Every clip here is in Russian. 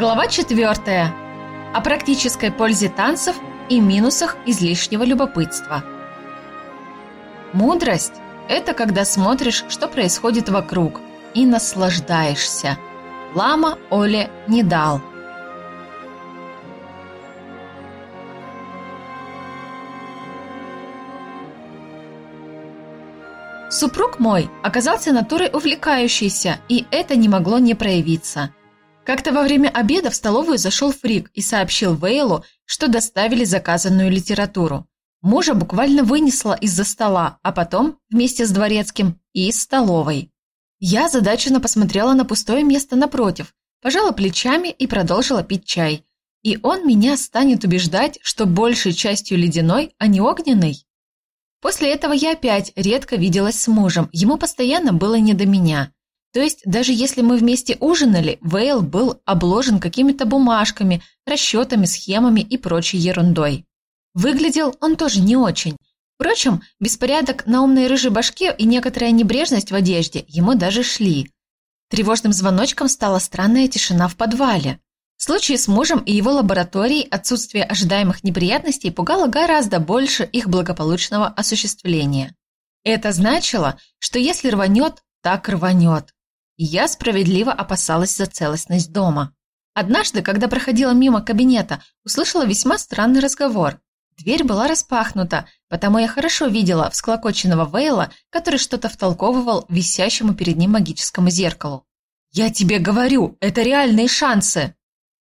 Глава 4. О практической пользе танцев и минусах излишнего любопытства. Мудрость – это когда смотришь, что происходит вокруг, и наслаждаешься. Лама Оле не дал. Супруг мой оказался натурой увлекающейся, и это не могло не проявиться – как-то во время обеда в столовую зашел Фрик и сообщил Вейлу, что доставили заказанную литературу. Мужа буквально вынесла из-за стола, а потом, вместе с дворецким, и из столовой. Я задаченно посмотрела на пустое место напротив, пожала плечами и продолжила пить чай. И он меня станет убеждать, что большей частью ледяной, а не огненной. После этого я опять редко виделась с мужем, ему постоянно было не до меня. То есть даже если мы вместе ужинали, Вейл был обложен какими-то бумажками, расчетами, схемами и прочей ерундой. Выглядел он тоже не очень. Впрочем, беспорядок на умной рыжей башке и некоторая небрежность в одежде ему даже шли. Тревожным звоночком стала странная тишина в подвале. В случае с мужем и его лабораторией отсутствие ожидаемых неприятностей пугало гораздо больше их благополучного осуществления. Это значило, что если рванет, так рванет я справедливо опасалась за целостность дома. Однажды, когда проходила мимо кабинета, услышала весьма странный разговор. Дверь была распахнута, потому я хорошо видела всклокоченного Вейла, который что-то втолковывал висящему перед ним магическому зеркалу. «Я тебе говорю, это реальные шансы!»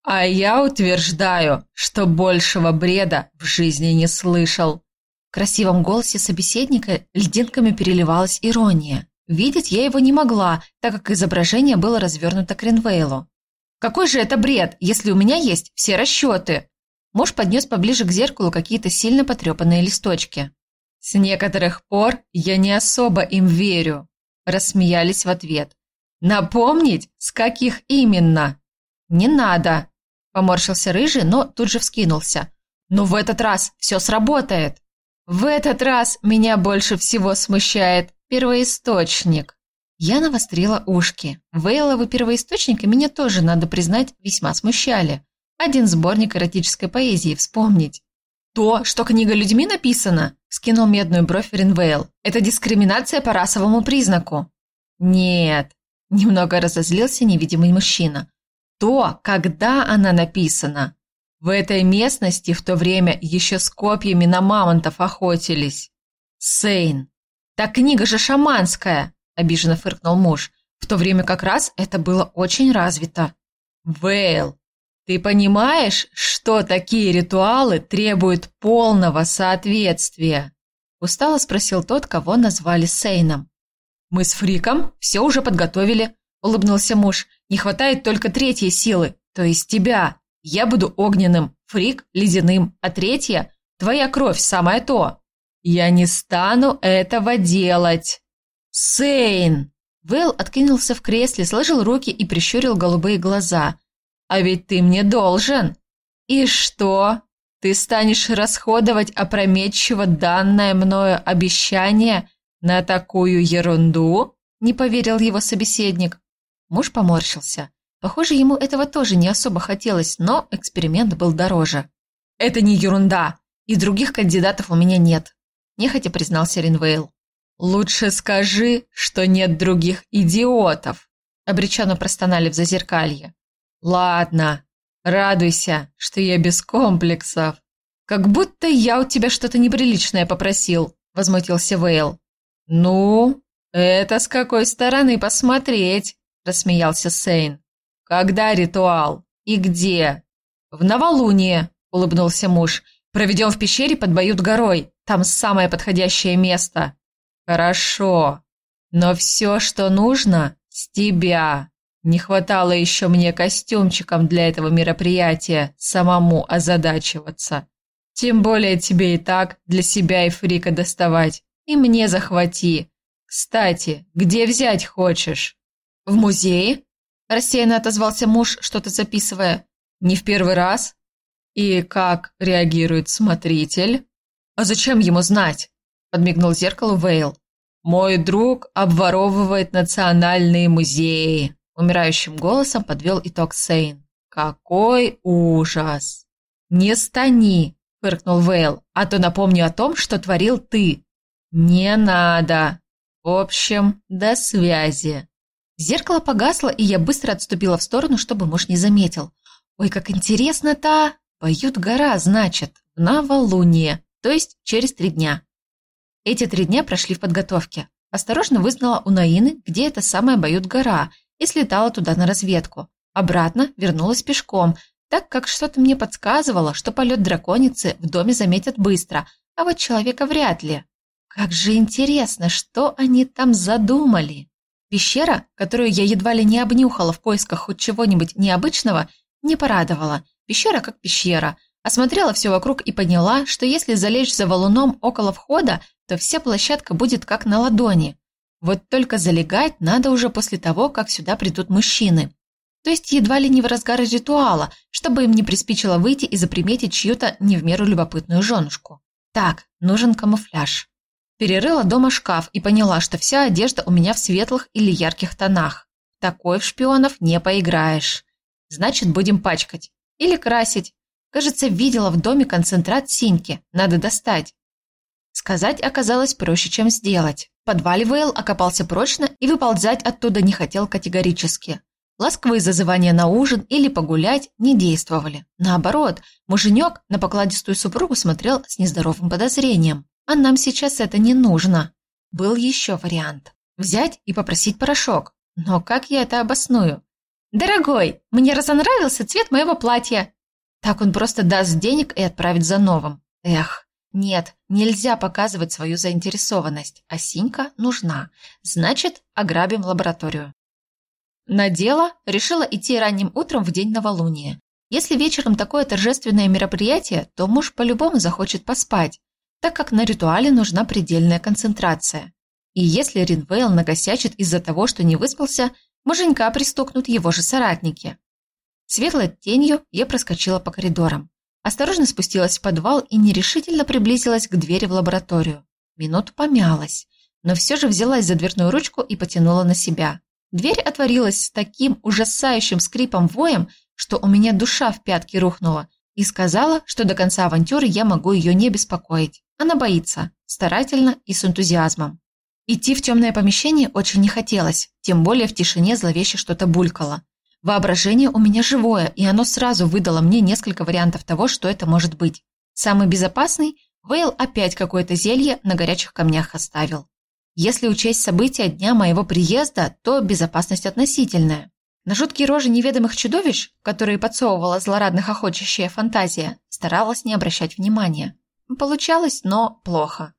«А я утверждаю, что большего бреда в жизни не слышал!» В красивом голосе собеседника льдинками переливалась ирония. Видеть я его не могла, так как изображение было развернуто к Ринвейлу. «Какой же это бред, если у меня есть все расчеты?» Муж поднес поближе к зеркалу какие-то сильно потрепанные листочки. «С некоторых пор я не особо им верю», – рассмеялись в ответ. «Напомнить, с каких именно?» «Не надо», – поморщился Рыжий, но тут же вскинулся. «Но в этот раз все сработает». «В этот раз меня больше всего смущает Первоисточник. Я навострила ушки. Вейловы первоисточники меня тоже, надо признать, весьма смущали. Один сборник эротической поэзии вспомнить. «То, что книга людьми написана?» – скинул медную бровь Ринвейл. «Это дискриминация по расовому признаку». «Нет», – немного разозлился невидимый мужчина. «То, когда она написана. В этой местности в то время еще с копьями на мамонтов охотились. Сейн, «Так книга же шаманская!» – обиженно фыркнул муж. В то время как раз это было очень развито. «Вейл, ты понимаешь, что такие ритуалы требуют полного соответствия?» Устало спросил тот, кого назвали Сейном. «Мы с Фриком все уже подготовили», – улыбнулся муж. «Не хватает только третьей силы, то есть тебя. Я буду огненным, Фрик – ледяным, а третья – твоя кровь, самое то». «Я не стану этого делать!» «Сейн!» Вэл откинулся в кресле, сложил руки и прищурил голубые глаза. «А ведь ты мне должен!» «И что? Ты станешь расходовать опрометчиво данное мною обещание на такую ерунду?» Не поверил его собеседник. Муж поморщился. Похоже, ему этого тоже не особо хотелось, но эксперимент был дороже. «Это не ерунда, и других кандидатов у меня нет нехотя признался Ринвейл. «Лучше скажи, что нет других идиотов», – обреченно простонали в зазеркалье. «Ладно, радуйся, что я без комплексов. Как будто я у тебя что-то неприличное попросил», – возмутился Вейл. «Ну, это с какой стороны посмотреть?» – рассмеялся Сейн. «Когда ритуал? И где?» «В новолуние», – улыбнулся муж. «Проведем в пещере под Бают горой. Там самое подходящее место. Хорошо. Но все, что нужно, с тебя. Не хватало еще мне костюмчиком для этого мероприятия самому озадачиваться. Тем более тебе и так для себя и Фрика доставать. И мне захвати. Кстати, где взять хочешь? В музее? Рассеянно отозвался муж, что-то записывая. Не в первый раз? И как реагирует смотритель? «А зачем ему знать?» – подмигнул зеркалу Вейл. «Мой друг обворовывает национальные музеи», – умирающим голосом подвел итог Сейн. Какой ужас! Не стани, фыркнул Вейл, а то напомню о том, что творил ты. Не надо. В общем, до связи. Зеркало погасло, и я быстро отступила в сторону, чтобы муж не заметил. Ой, как интересно-то! Поют гора, значит, в новолуние, то есть через три дня. Эти три дня прошли в подготовке. Осторожно вызнала у Наины, где эта самая Бают-гора, и слетала туда на разведку. Обратно вернулась пешком, так как что-то мне подсказывало, что полет драконицы в доме заметят быстро, а вот человека вряд ли. Как же интересно, что они там задумали. Пещера, которую я едва ли не обнюхала в поисках хоть чего-нибудь необычного, не порадовала. Пещера как пещера. Осмотрела все вокруг и поняла, что если залечь за валуном около входа, то вся площадка будет как на ладони. Вот только залегать надо уже после того, как сюда придут мужчины. То есть едва ли не в разгар ритуала, чтобы им не приспичило выйти и заприметить чью-то не в меру любопытную женушку. Так, нужен камуфляж. Перерыла дома шкаф и поняла, что вся одежда у меня в светлых или ярких тонах. Такой в шпионов не поиграешь. Значит, будем пачкать. Или красить. Кажется, видела в доме концентрат синьки. Надо достать. Сказать оказалось проще, чем сделать. В подвале Вейл окопался прочно и выползать оттуда не хотел категорически. Ласковые зазывания на ужин или погулять не действовали. Наоборот, муженек на покладистую супругу смотрел с нездоровым подозрением. А нам сейчас это не нужно. Был еще вариант. Взять и попросить порошок. Но как я это обосную? «Дорогой, мне разонравился цвет моего платья!» Так он просто даст денег и отправит за новым. Эх, нет, нельзя показывать свою заинтересованность, а синька нужна. Значит, ограбим лабораторию. Надела, решила идти ранним утром в день новолуния. Если вечером такое торжественное мероприятие, то муж по-любому захочет поспать, так как на ритуале нужна предельная концентрация. И если Ринвейл нагосячит из-за того, что не выспался, муженька пристукнут его же соратники. Светлой тенью я проскочила по коридорам. Осторожно спустилась в подвал и нерешительно приблизилась к двери в лабораторию. Минуту помялась, но все же взялась за дверную ручку и потянула на себя. Дверь отворилась с таким ужасающим скрипом-воем, что у меня душа в пятки рухнула, и сказала, что до конца авантюры я могу ее не беспокоить. Она боится, старательно и с энтузиазмом. Идти в темное помещение очень не хотелось, тем более в тишине зловеще что-то булькало. Воображение у меня живое, и оно сразу выдало мне несколько вариантов того, что это может быть. Самый безопасный – Вейл опять какое-то зелье на горячих камнях оставил. Если учесть события дня моего приезда, то безопасность относительная. На жуткие рожи неведомых чудовищ, которые подсовывала злорадных охотящая фантазия, старалась не обращать внимания. Получалось, но плохо.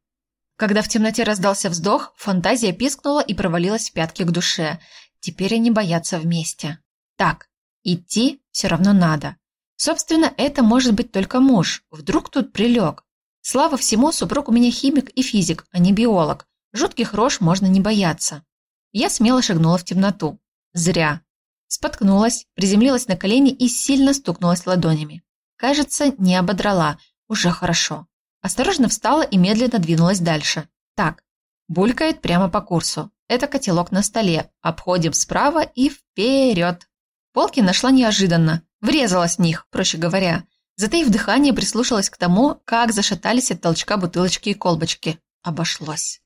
Когда в темноте раздался вздох, фантазия пискнула и провалилась в пятки к душе. Теперь они боятся вместе. Так, идти все равно надо. Собственно, это может быть только муж. Вдруг тут прилег. Слава всему, супруг у меня химик и физик, а не биолог. Жутких рож можно не бояться. Я смело шагнула в темноту. Зря. Споткнулась, приземлилась на колени и сильно стукнулась ладонями. Кажется, не ободрала. Уже хорошо. Осторожно встала и медленно двинулась дальше. Так, булькает прямо по курсу. Это котелок на столе. Обходим справа и вперед. Полки нашла неожиданно, врезалась в них, проще говоря. Затаив дыхание, прислушалась к тому, как зашатались от толчка бутылочки и колбочки. Обошлось.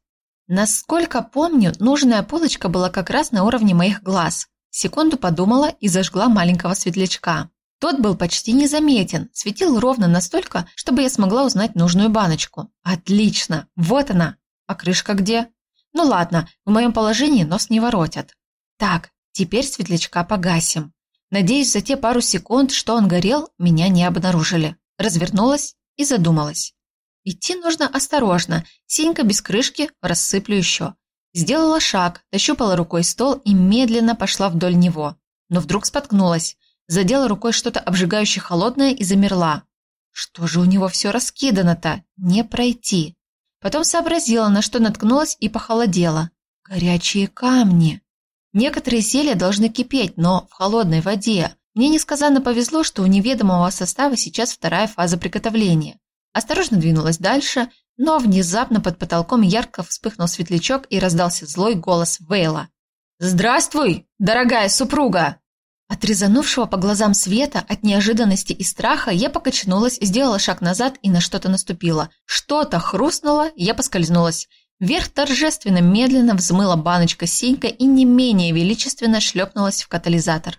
Насколько помню, нужная полочка была как раз на уровне моих глаз. Секунду подумала и зажгла маленького светлячка. Тот был почти незаметен, светил ровно настолько, чтобы я смогла узнать нужную баночку. Отлично, вот она. А крышка где? Ну ладно, в моем положении нос не воротят. Так, теперь светлячка погасим. Надеюсь, за те пару секунд, что он горел, меня не обнаружили. Развернулась и задумалась. Идти нужно осторожно, синька без крышки, рассыплю еще. Сделала шаг, ощупала рукой стол и медленно пошла вдоль него. Но вдруг споткнулась, задела рукой что-то обжигающее холодное и замерла. Что же у него все раскидано-то? Не пройти. Потом сообразила, на что наткнулась и похолодела. Горячие камни. Некоторые зелья должны кипеть, но в холодной воде. Мне несказанно повезло, что у неведомого состава сейчас вторая фаза приготовления. Осторожно двинулась дальше, но внезапно под потолком ярко вспыхнул светлячок и раздался злой голос Вейла. «Здравствуй, дорогая супруга!» От резанувшего по глазам света, от неожиданности и страха я покачнулась, сделала шаг назад и на что-то наступила. Что-то хрустнуло, я поскользнулась. Вверх торжественно, медленно взмыла баночка синька и не менее величественно шлепнулась в катализатор.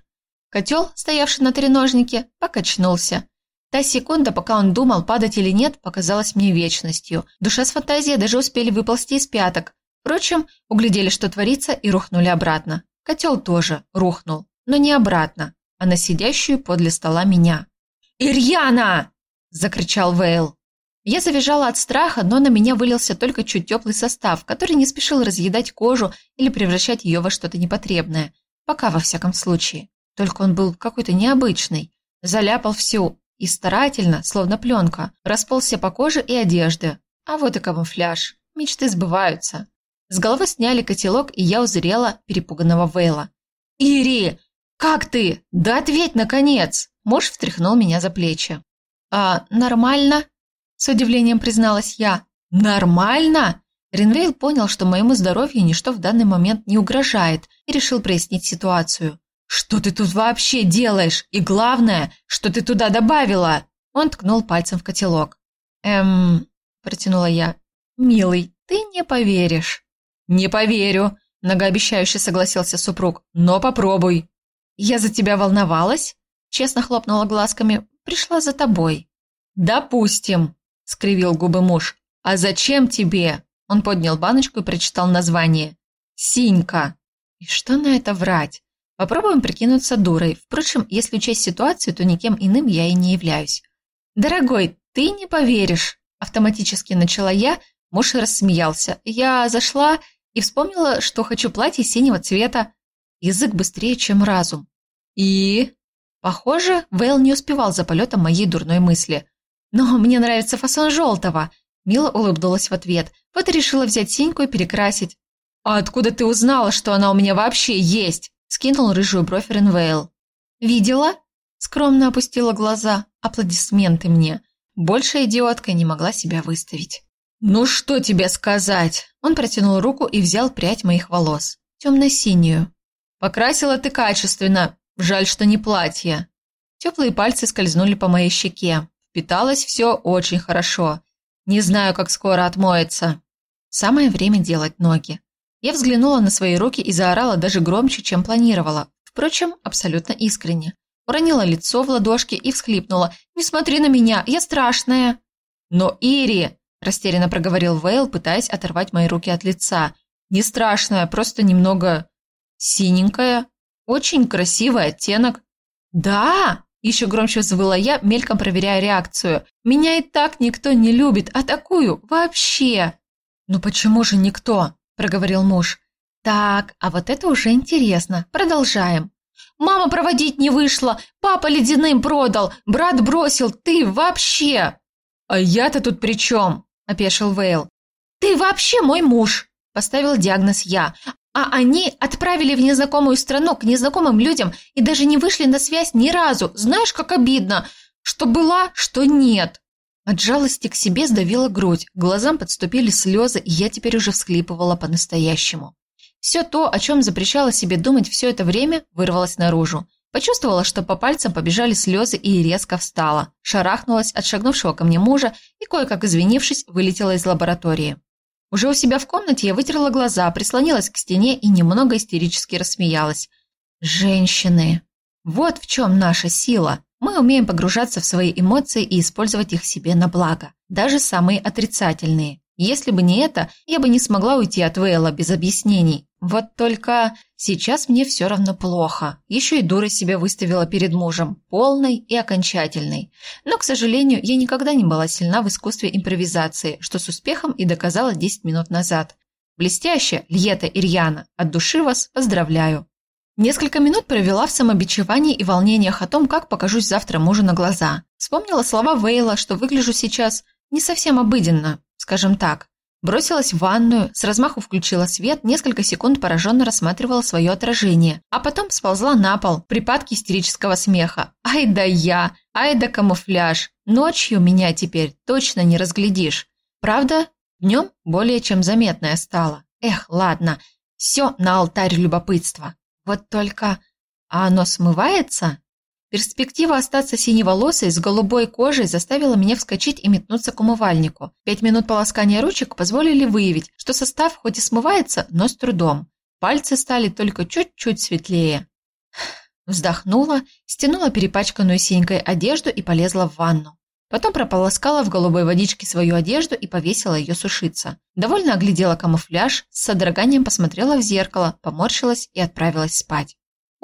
Котел, стоявший на треножнике, покачнулся. Та секунда, пока он думал, падать или нет, показалась мне вечностью. Душа с фантазией даже успели выползти из пяток. Впрочем, углядели, что творится, и рухнули обратно. Котел тоже рухнул, но не обратно, а на сидящую подле стола меня. «Ирьяна!» – закричал Вейл. Я завизжала от страха, но на меня вылился только чуть теплый состав, который не спешил разъедать кожу или превращать ее во что-то непотребное. Пока, во всяком случае. Только он был какой-то необычный. Заляпал всю, и старательно, словно пленка, расползся по коже и одежде. А вот и камуфляж. Мечты сбываются. С головы сняли котелок, и я узрела перепуганного Вейла. «Ири, как ты? Да ответь, наконец!» Муж встряхнул меня за плечи. «А, нормально?» С удивлением призналась я. «Нормально?» Ренвейл понял, что моему здоровью ничто в данный момент не угрожает, и решил прояснить ситуацию. «Что ты тут вообще делаешь? И главное, что ты туда добавила?» Он ткнул пальцем в котелок. «Эм...» – протянула я. «Милый, ты не поверишь». «Не поверю», – многообещающе согласился супруг. «Но попробуй». «Я за тебя волновалась?» – честно хлопнула глазками. «Пришла за тобой». «Допустим», – скривил губы муж. «А зачем тебе?» Он поднял баночку и прочитал название. «Синька». И что на это врать? Попробуем прикинуться дурой. Впрочем, если учесть ситуацию, то никем иным я и не являюсь. «Дорогой, ты не поверишь!» Автоматически начала я, муж рассмеялся. Я зашла и вспомнила, что хочу платье синего цвета. Язык быстрее, чем разум. И... Похоже, Вейл не успевал за полетом моей дурной мысли. «Но мне нравится фасон желтого!» Мила улыбнулась в ответ. Вот и решила взять синьку и перекрасить. «А откуда ты узнала, что она у меня вообще есть?» Скинул рыжую бровь Ренвейл. «Видела?» Скромно опустила глаза. Аплодисменты мне. Больше идиотка не могла себя выставить. «Ну что тебе сказать?» Он протянул руку и взял прядь моих волос. Темно-синюю. «Покрасила ты качественно. Жаль, что не платье». Теплые пальцы скользнули по моей щеке. Впиталось все очень хорошо. Не знаю, как скоро отмоется. Самое время делать ноги. Я взглянула на свои руки и заорала даже громче, чем планировала. Впрочем, абсолютно искренне. Уронила лицо в ладошки и всхлипнула. «Не смотри на меня, я страшная!» «Но Ири!» – растерянно проговорил Вейл, пытаясь оторвать мои руки от лица. «Не страшная, просто немного... синенькая. Очень красивый оттенок». «Да!» – еще громче взвыла я, мельком проверяя реакцию. «Меня и так никто не любит, а такую вообще!» «Ну почему же никто?» – проговорил муж. «Так, а вот это уже интересно. Продолжаем. Мама проводить не вышла, папа ледяным продал, брат бросил, ты вообще!» «А я-то тут при чем?» – опешил Вейл. «Ты вообще мой муж!» – поставил диагноз я. «А они отправили в незнакомую страну к незнакомым людям и даже не вышли на связь ни разу. Знаешь, как обидно, что была, что нет!» От жалости к себе сдавила грудь, глазам подступили слезы, и я теперь уже всхлипывала по-настоящему. Все то, о чем запрещала себе думать все это время, вырвалось наружу. Почувствовала, что по пальцам побежали слезы и резко встала. Шарахнулась от шагнувшего ко мне мужа и, кое-как извинившись, вылетела из лаборатории. Уже у себя в комнате я вытерла глаза, прислонилась к стене и немного истерически рассмеялась. «Женщины! Вот в чем наша сила!» Мы умеем погружаться в свои эмоции и использовать их себе на благо, даже самые отрицательные. Если бы не это, я бы не смогла уйти от Вейла без объяснений. Вот только сейчас мне все равно плохо. Еще и дура себя выставила перед мужем, полной и окончательной. Но, к сожалению, я никогда не была сильна в искусстве импровизации, что с успехом и доказала 10 минут назад. Блестяще, Льета Ирьяна, от души вас поздравляю. Несколько минут провела в самобичевании и волнениях о том, как покажусь завтра мужу на глаза. Вспомнила слова Вейла, что выгляжу сейчас не совсем обыденно, скажем так. Бросилась в ванную, с размаху включила свет, несколько секунд пораженно рассматривала свое отражение, а потом сползла на пол, припадки истерического смеха. «Ай да я! Ай да камуфляж! Ночью меня теперь точно не разглядишь!» Правда, днем более чем заметная стала. Эх, ладно, все на алтарь любопытства. Вот только... а оно смывается? Перспектива остаться синеволосой с голубой кожей заставила меня вскочить и метнуться к умывальнику. Пять минут полоскания ручек позволили выявить, что состав хоть и смывается, но с трудом. Пальцы стали только чуть-чуть светлее. Вздохнула, стянула перепачканную синькой одежду и полезла в ванну. Потом прополоскала в голубой водичке свою одежду и повесила ее сушиться. Довольно оглядела камуфляж, с содроганием посмотрела в зеркало, поморщилась и отправилась спать.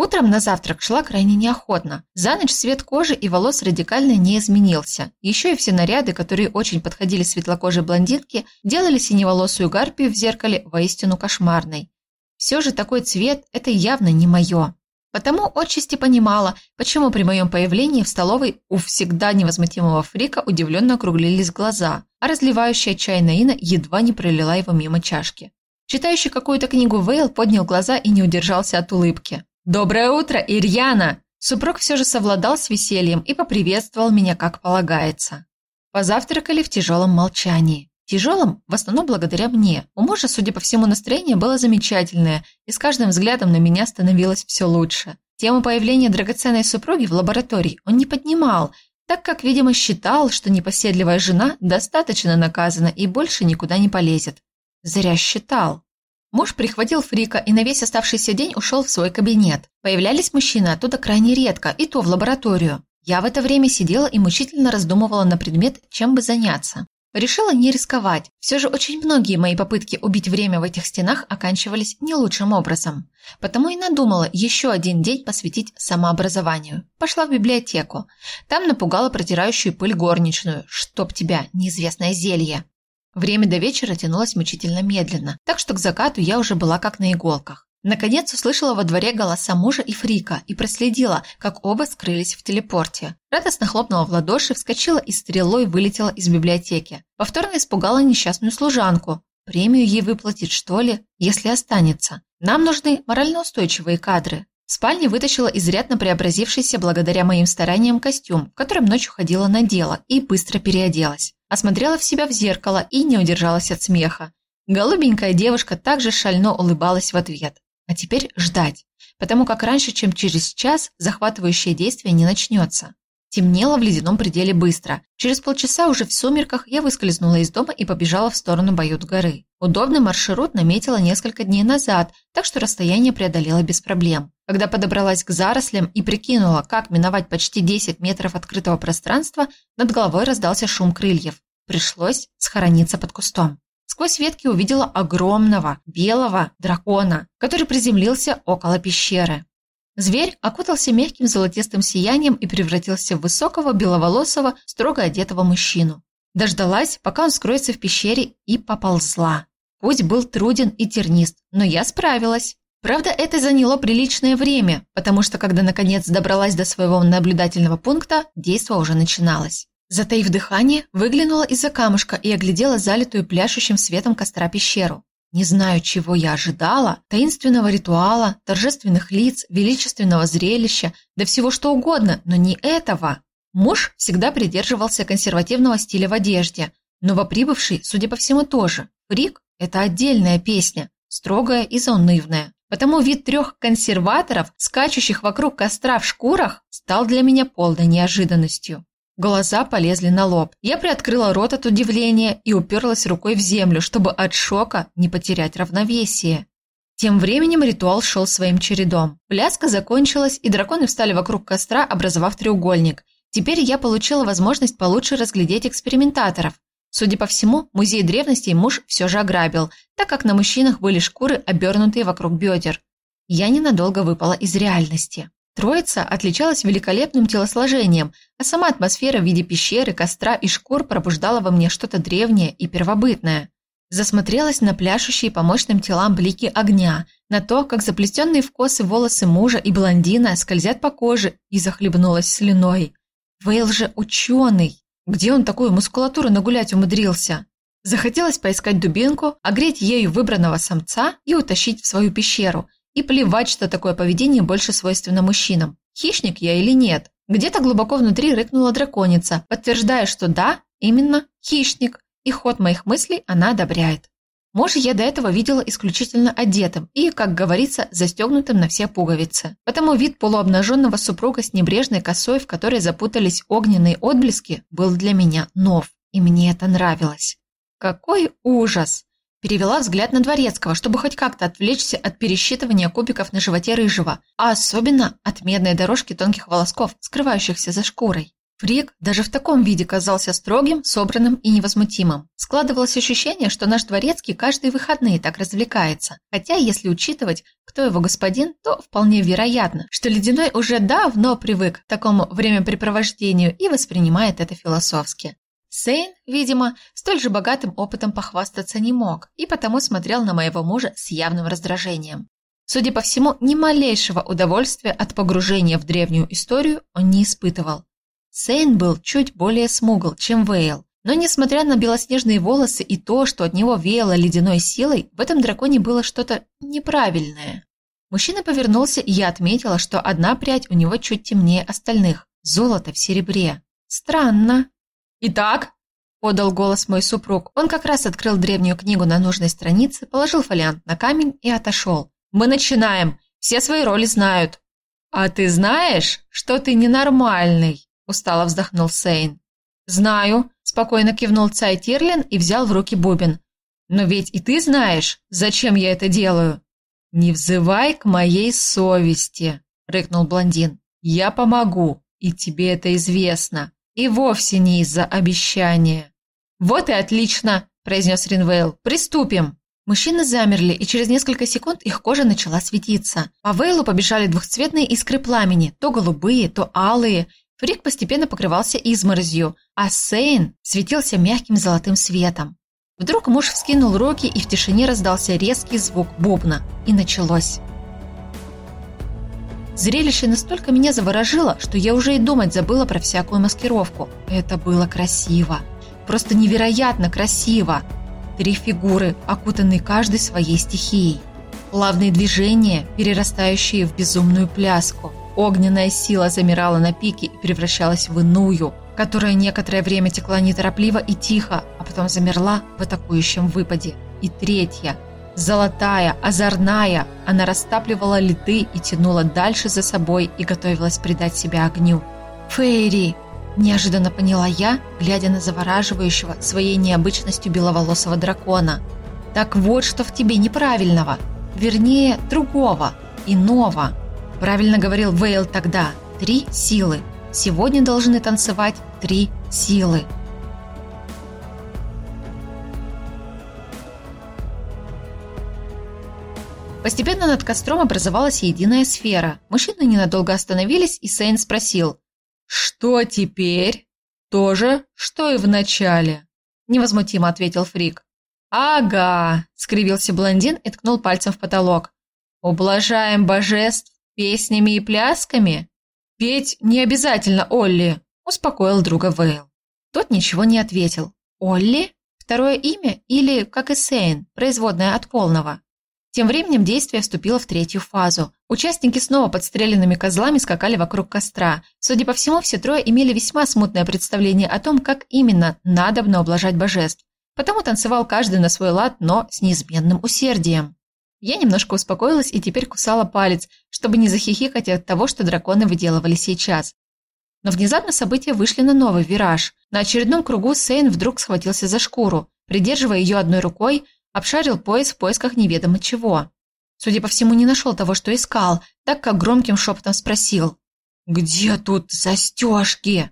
Утром на завтрак шла крайне неохотно. За ночь цвет кожи и волос радикально не изменился. Еще и все наряды, которые очень подходили светлокожей блондинке, делали синеволосую гарпию в зеркале воистину кошмарной. Все же такой цвет – это явно не мое. Потому отчасти понимала, почему при моем появлении в столовой у всегда невозмутимого фрика удивленно округлились глаза, а разливающая чай Наина едва не пролила его мимо чашки. Читающий какую-то книгу Вейл поднял глаза и не удержался от улыбки. «Доброе утро, Ирьяна!» Супруг все же совладал с весельем и поприветствовал меня как полагается. Позавтракали в тяжелом молчании. Тяжелым в основном благодаря мне. У мужа, судя по всему, настроение было замечательное, и с каждым взглядом на меня становилось все лучше. Тему появления драгоценной супруги в лаборатории он не поднимал, так как, видимо, считал, что непоседливая жена достаточно наказана и больше никуда не полезет. Зря считал. Муж прихватил Фрика и на весь оставшийся день ушел в свой кабинет. Появлялись мужчины оттуда крайне редко, и то в лабораторию. Я в это время сидела и мучительно раздумывала на предмет, чем бы заняться. Решила не рисковать. Все же очень многие мои попытки убить время в этих стенах оканчивались не лучшим образом. Потому и надумала еще один день посвятить самообразованию. Пошла в библиотеку. Там напугала протирающую пыль горничную. Чтоб тебя, неизвестное зелье. Время до вечера тянулось мучительно медленно, так что к закату я уже была как на иголках. Наконец услышала во дворе голоса мужа и Фрика и проследила, как оба скрылись в телепорте. Радостно хлопнула в ладоши, вскочила и стрелой вылетела из библиотеки. Повторно испугала несчастную служанку. Премию ей выплатить, что ли, если останется. Нам нужны морально устойчивые кадры. В спальне вытащила изрядно преобразившийся благодаря моим стараниям костюм, в котором ночью ходила на дело, и быстро переоделась. Осмотрела в себя в зеркало и не удержалась от смеха. Голубенькая девушка также шально улыбалась в ответ. А теперь ждать, потому как раньше, чем через час, захватывающее действие не начнется. Темнело в ледяном пределе быстро. Через полчаса уже в сумерках я выскользнула из дома и побежала в сторону Бают горы. Удобный маршрут наметила несколько дней назад, так что расстояние преодолела без проблем. Когда подобралась к зарослям и прикинула, как миновать почти 10 метров открытого пространства, над головой раздался шум крыльев. Пришлось схорониться под кустом. Сквозь ветки увидела огромного белого дракона, который приземлился около пещеры. Зверь окутался мягким золотистым сиянием и превратился в высокого беловолосого, строго одетого мужчину. Дождалась, пока он скроется в пещере, и поползла. Путь был труден и тернист, но я справилась. Правда, это заняло приличное время, потому что, когда наконец добралась до своего наблюдательного пункта, действо уже начиналось. Затаив дыхание, выглянула из-за камушка и оглядела залитую пляшущим светом костра пещеру. Не знаю, чего я ожидала, таинственного ритуала, торжественных лиц, величественного зрелища, да всего что угодно, но не этого. Муж всегда придерживался консервативного стиля в одежде, новоприбывший, судя по всему, тоже. Фрик – это отдельная песня, строгая и заунывная. Потому вид трех консерваторов, скачущих вокруг костра в шкурах, стал для меня полной неожиданностью. Глаза полезли на лоб. Я приоткрыла рот от удивления и уперлась рукой в землю, чтобы от шока не потерять равновесие. Тем временем ритуал шел своим чередом. Пляска закончилась, и драконы встали вокруг костра, образовав треугольник. Теперь я получила возможность получше разглядеть экспериментаторов. Судя по всему, музей древностей муж все же ограбил, так как на мужчинах были шкуры, обернутые вокруг бедер. Я ненадолго выпала из реальности. Троица отличалась великолепным телосложением, а сама атмосфера в виде пещеры, костра и шкур пробуждала во мне что-то древнее и первобытное. Засмотрелась на пляшущие по мощным телам блики огня, на то, как заплетенные в косы волосы мужа и блондина скользят по коже, и захлебнулась слюной. Вейл же ученый! Где он такую мускулатуру нагулять умудрился? Захотелось поискать дубинку, огреть ею выбранного самца и утащить в свою пещеру – и плевать, что такое поведение больше свойственно мужчинам. Хищник я или нет? Где-то глубоко внутри рыкнула драконица, подтверждая, что да, именно хищник, и ход моих мыслей она одобряет. Мужа я до этого видела исключительно одетым и, как говорится, застегнутым на все пуговицы. Потому вид полуобнаженного супруга с небрежной косой, в которой запутались огненные отблески, был для меня нов, и мне это нравилось. Какой ужас! Перевела взгляд на Дворецкого, чтобы хоть как-то отвлечься от пересчитывания кубиков на животе рыжего, а особенно от медной дорожки тонких волосков, скрывающихся за шкурой. Фрик даже в таком виде казался строгим, собранным и невозмутимым. Складывалось ощущение, что наш дворецкий каждые выходные так развлекается. Хотя, если учитывать, кто его господин, то вполне вероятно, что Ледяной уже давно привык к такому времяпрепровождению и воспринимает это философски. Сейн, видимо, столь же богатым опытом похвастаться не мог и потому смотрел на моего мужа с явным раздражением. Судя по всему, ни малейшего удовольствия от погружения в древнюю историю он не испытывал. Сейн был чуть более смугл, чем Вейл, но несмотря на белоснежные волосы и то, что от него веяло ледяной силой, в этом драконе было что-то неправильное. Мужчина повернулся, и я отметила, что одна прядь у него чуть темнее остальных – золото в серебре. Странно. «Итак?» – подал голос мой супруг. Он как раз открыл древнюю книгу на нужной странице, положил фолиант на камень и отошел. «Мы начинаем. Все свои роли знают». «А ты знаешь, что ты ненормальный?» Устало вздохнул Сейн. «Знаю», – спокойно кивнул Цай Тирлин и взял в руки бубен. «Но ведь и ты знаешь, зачем я это делаю?» «Не взывай к моей совести», – рыкнул блондин. «Я помогу, и тебе это известно. И вовсе не из-за обещания». «Вот и отлично», – произнес Ринвейл. «Приступим». Мужчины замерли, и через несколько секунд их кожа начала светиться. По Вейлу побежали двухцветные искры пламени, то голубые, то алые, Фрик постепенно покрывался изморозью, а Сейн светился мягким золотым светом. Вдруг муж вскинул руки, и в тишине раздался резкий звук бубна. И началось. Зрелище настолько меня заворожило, что я уже и думать забыла про всякую маскировку. Это было красиво. Просто невероятно красиво. Три фигуры, окутанные каждой своей стихией. Плавные движения, перерастающие в безумную пляску – Огненная сила замирала на пике и превращалась в иную, которая некоторое время текла неторопливо и тихо, а потом замерла в атакующем выпаде. И третья, золотая, озорная, она растапливала литы и тянула дальше за собой и готовилась предать себя огню. «Фейри!» – неожиданно поняла я, глядя на завораживающего своей необычностью беловолосого дракона. «Так вот, что в тебе неправильного, вернее, другого, иного». Правильно говорил Вейл тогда. Три силы. Сегодня должны танцевать три силы. Постепенно над костром образовалась единая сфера. Мужчины ненадолго остановились, и Сейн спросил. «Что теперь?» «То же, что и в начале», – невозмутимо ответил Фрик. «Ага», – скривился блондин и ткнул пальцем в потолок. «Ублажаем божеств Песнями и плясками? Петь не обязательно, Олли, успокоил друга Вейл. Тот ничего не ответил. Олли? Второе имя или, как и Сейн, производное от полного? Тем временем действие вступило в третью фазу. Участники снова подстреленными козлами скакали вокруг костра. Судя по всему, все трое имели весьма смутное представление о том, как именно надобно ублажать божеств. Потому танцевал каждый на свой лад, но с неизменным усердием. Я немножко успокоилась и теперь кусала палец, чтобы не захихикать от того, что драконы выделывали сейчас. Но внезапно события вышли на новый вираж. На очередном кругу Сейн вдруг схватился за шкуру, придерживая ее одной рукой, обшарил пояс в поисках неведомо чего. Судя по всему, не нашел того, что искал, так как громким шепотом спросил. «Где тут застежки?»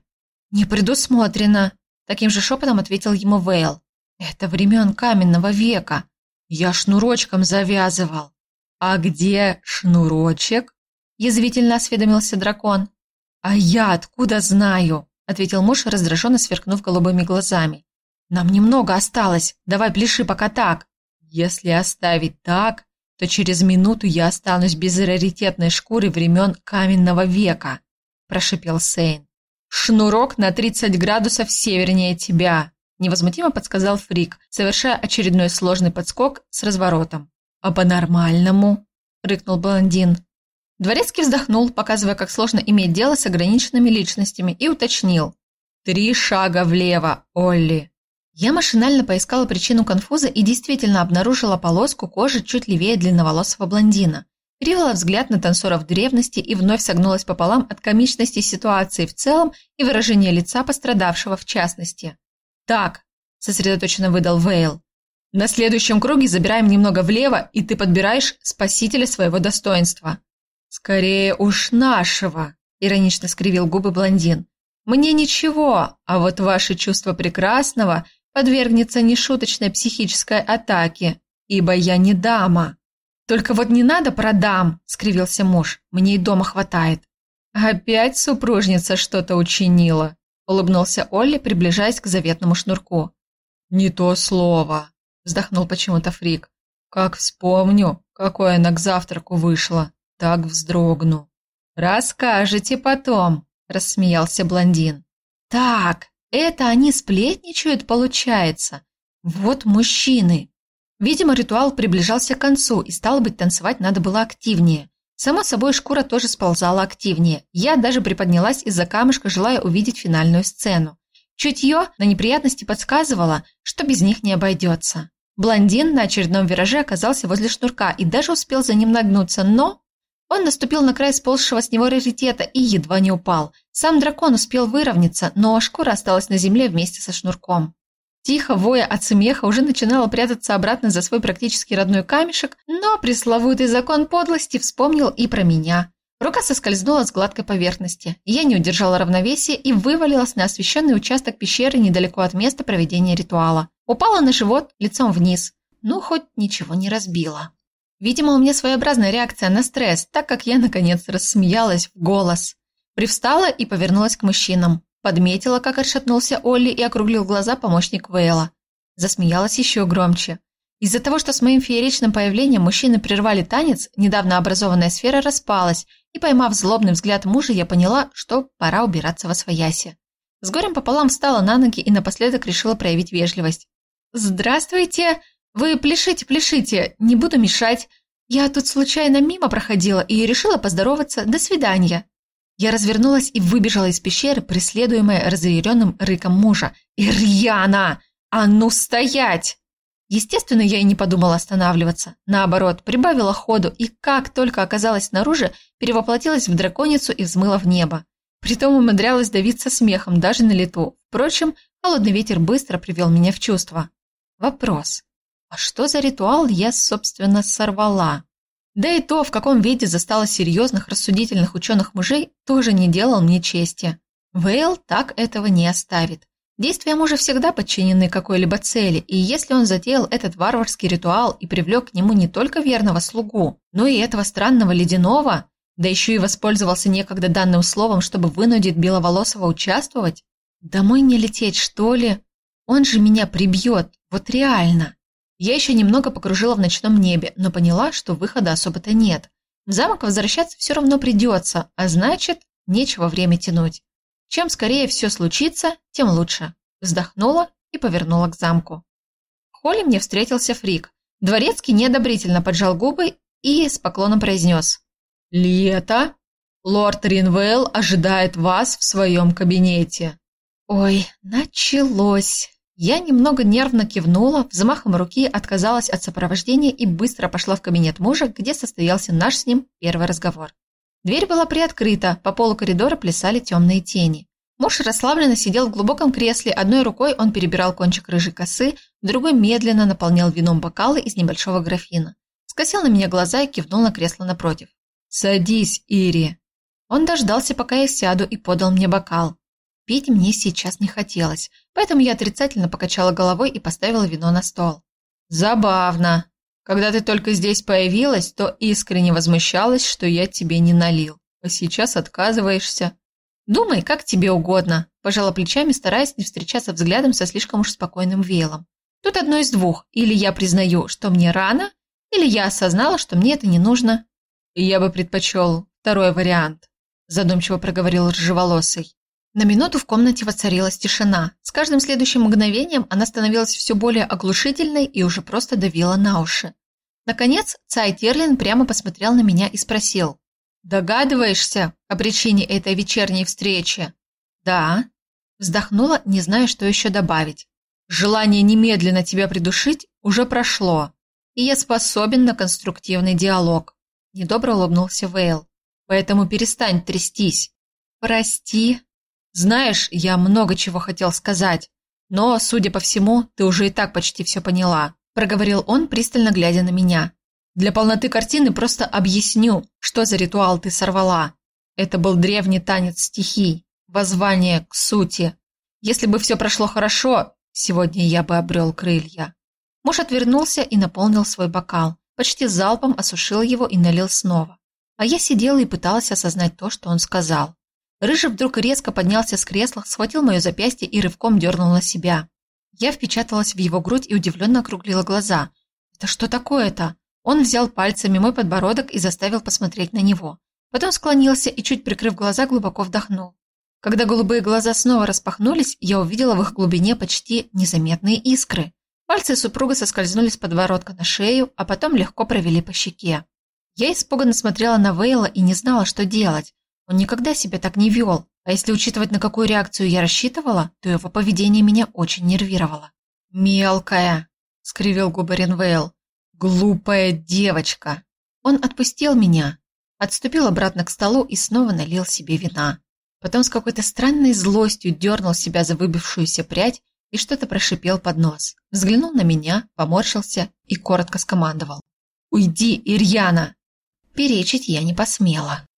«Не предусмотрено», – таким же шепотом ответил ему Вейл. «Это времен каменного века. Я шнурочком завязывал. А где шнурочек? Язвительно осведомился дракон. А я откуда знаю? Ответил муж, раздраженно сверкнув голубыми глазами. Нам немного осталось, давай пляши пока так. Если оставить так, то через минуту я останусь без раритетной шкуры времен каменного века, прошипел Сейн. Шнурок на 30 градусов севернее тебя невозмутимо подсказал Фрик, совершая очередной сложный подскок с разворотом. «А по-нормальному?» – рыкнул блондин. Дворецкий вздохнул, показывая, как сложно иметь дело с ограниченными личностями, и уточнил. «Три шага влево, Олли!» Я машинально поискала причину конфуза и действительно обнаружила полоску кожи чуть левее длинноволосого блондина. Перевела взгляд на танцоров древности и вновь согнулась пополам от комичности ситуации в целом и выражения лица пострадавшего в частности. «Так», – сосредоточенно выдал Вейл, – «на следующем круге забираем немного влево, и ты подбираешь спасителя своего достоинства». «Скорее уж нашего», – иронично скривил губы блондин. «Мне ничего, а вот ваше чувство прекрасного подвергнется нешуточной психической атаке, ибо я не дама». «Только вот не надо про дам», – скривился муж. «Мне и дома хватает». «Опять супружница что-то учинила», – улыбнулся Олли, приближаясь к заветному шнурку. «Не то слово», – вздохнул почему-то Фрик. «Как вспомню, какой она к завтраку вышла, так вздрогну». «Расскажете потом», – рассмеялся блондин. «Так, это они сплетничают, получается. Вот мужчины. Видимо, ритуал приближался к концу, и стало быть, танцевать надо было активнее. Само собой, шкура тоже сползала активнее. Я даже приподнялась из-за камушка, желая увидеть финальную сцену. Чутье на неприятности подсказывало, что без них не обойдется. Блондин на очередном вираже оказался возле шнурка и даже успел за ним нагнуться, но... Он наступил на край сползшего с него раритета и едва не упал. Сам дракон успел выровняться, но шкура осталась на земле вместе со шнурком. Тихо, воя от смеха, уже начинала прятаться обратно за свой практически родной камешек, но пресловутый закон подлости вспомнил и про меня. Рука соскользнула с гладкой поверхности. Я не удержала равновесия и вывалилась на освещенный участок пещеры недалеко от места проведения ритуала. Упала на живот, лицом вниз. Ну, хоть ничего не разбила. Видимо, у меня своеобразная реакция на стресс, так как я, наконец, рассмеялась в голос. Привстала и повернулась к мужчинам. Подметила, как отшатнулся Олли и округлил глаза помощник Вейла. Засмеялась еще громче. Из-за того, что с моим фееричным появлением мужчины прервали танец, недавно образованная сфера распалась, и, поймав злобный взгляд мужа, я поняла, что пора убираться во свояси. С горем пополам встала на ноги и напоследок решила проявить вежливость. «Здравствуйте! Вы пляшите, пляшите, не буду мешать. Я тут случайно мимо проходила и решила поздороваться. До свидания!» Я развернулась и выбежала из пещеры, преследуемая разъяренным рыком мужа. «Ирьяна! А ну стоять!» Естественно, я и не подумала останавливаться. Наоборот, прибавила ходу и, как только оказалась снаружи, перевоплотилась в драконицу и взмыла в небо. Притом умудрялась давиться смехом даже на лету. Впрочем, холодный ветер быстро привел меня в чувство. Вопрос. А что за ритуал я, собственно, сорвала? Да и то, в каком виде застала серьезных, рассудительных ученых мужей, тоже не делал мне чести. Вейл так этого не оставит. Действия мужа всегда подчинены какой-либо цели, и если он затеял этот варварский ритуал и привлек к нему не только верного слугу, но и этого странного ледяного, да еще и воспользовался некогда данным словом, чтобы вынудить Беловолосого участвовать, домой не лететь, что ли? Он же меня прибьет, вот реально. Я еще немного покружила в ночном небе, но поняла, что выхода особо-то нет. В замок возвращаться все равно придется, а значит, нечего время тянуть. Чем скорее все случится, тем лучше. Вздохнула и повернула к замку. В холле мне встретился Фрик. Дворецкий неодобрительно поджал губы и с поклоном произнес. «Лето, лорд Ринвейл ожидает вас в своем кабинете». Ой, началось. Я немного нервно кивнула, взмахом руки отказалась от сопровождения и быстро пошла в кабинет мужа, где состоялся наш с ним первый разговор. Дверь была приоткрыта, по полу коридора плясали темные тени. Муж расслабленно сидел в глубоком кресле, одной рукой он перебирал кончик рыжей косы, другой медленно наполнял вином бокалы из небольшого графина. Скосил на меня глаза и кивнул на кресло напротив. «Садись, Ири!» Он дождался, пока я сяду, и подал мне бокал. Пить мне сейчас не хотелось, поэтому я отрицательно покачала головой и поставила вино на стол. «Забавно. Когда ты только здесь появилась, то искренне возмущалась, что я тебе не налил. А сейчас отказываешься. Думай, как тебе угодно», – пожала плечами, стараясь не встречаться взглядом со слишком уж спокойным Вейлом. «Тут одно из двух. Или я признаю, что мне рано, или я осознала, что мне это не нужно». «Я бы предпочел второй вариант», – задумчиво проговорил рыжеволосый. На минуту в комнате воцарилась тишина. С каждым следующим мгновением она становилась все более оглушительной и уже просто давила на уши. Наконец, Цай Терлин прямо посмотрел на меня и спросил. «Догадываешься о причине этой вечерней встречи?» «Да». Вздохнула, не зная, что еще добавить. Желание немедленно тебя придушить уже прошло, и я способен на конструктивный диалог. Недобро улыбнулся Вейл. Поэтому перестань трястись. Прости. Знаешь, я много чего хотел сказать, но, судя по всему, ты уже и так почти все поняла, проговорил он, пристально глядя на меня. Для полноты картины просто объясню, что за ритуал ты сорвала. Это был древний танец стихий, воззвание к сути. Если бы все прошло хорошо, сегодня я бы обрел крылья. Муж отвернулся и наполнил свой бокал, почти залпом осушил его и налил снова. А я сидела и пыталась осознать то, что он сказал. Рыжий вдруг резко поднялся с кресла, схватил мое запястье и рывком дернул на себя. Я впечаталась в его грудь и удивленно округлила глаза. «Это что такое-то?» Он взял пальцами мой подбородок и заставил посмотреть на него. Потом склонился и, чуть прикрыв глаза, глубоко вдохнул. Когда голубые глаза снова распахнулись, я увидела в их глубине почти незаметные искры. Пальцы супруга соскользнули с подбородка на шею, а потом легко провели по щеке. Я испуганно смотрела на Вейла и не знала, что делать. Он никогда себя так не вел, а если учитывать, на какую реакцию я рассчитывала, то его поведение меня очень нервировало. «Мелкая!» — скривил губы Ренвейл. «Глупая девочка!» Он отпустил меня, отступил обратно к столу и снова налил себе вина. Потом с какой-то странной злостью дернул себя за выбившуюся прядь и что-то прошипел под нос. Взглянул на меня, поморщился и коротко скомандовал. «Уйди, Ирьяна!» Перечить я не посмела.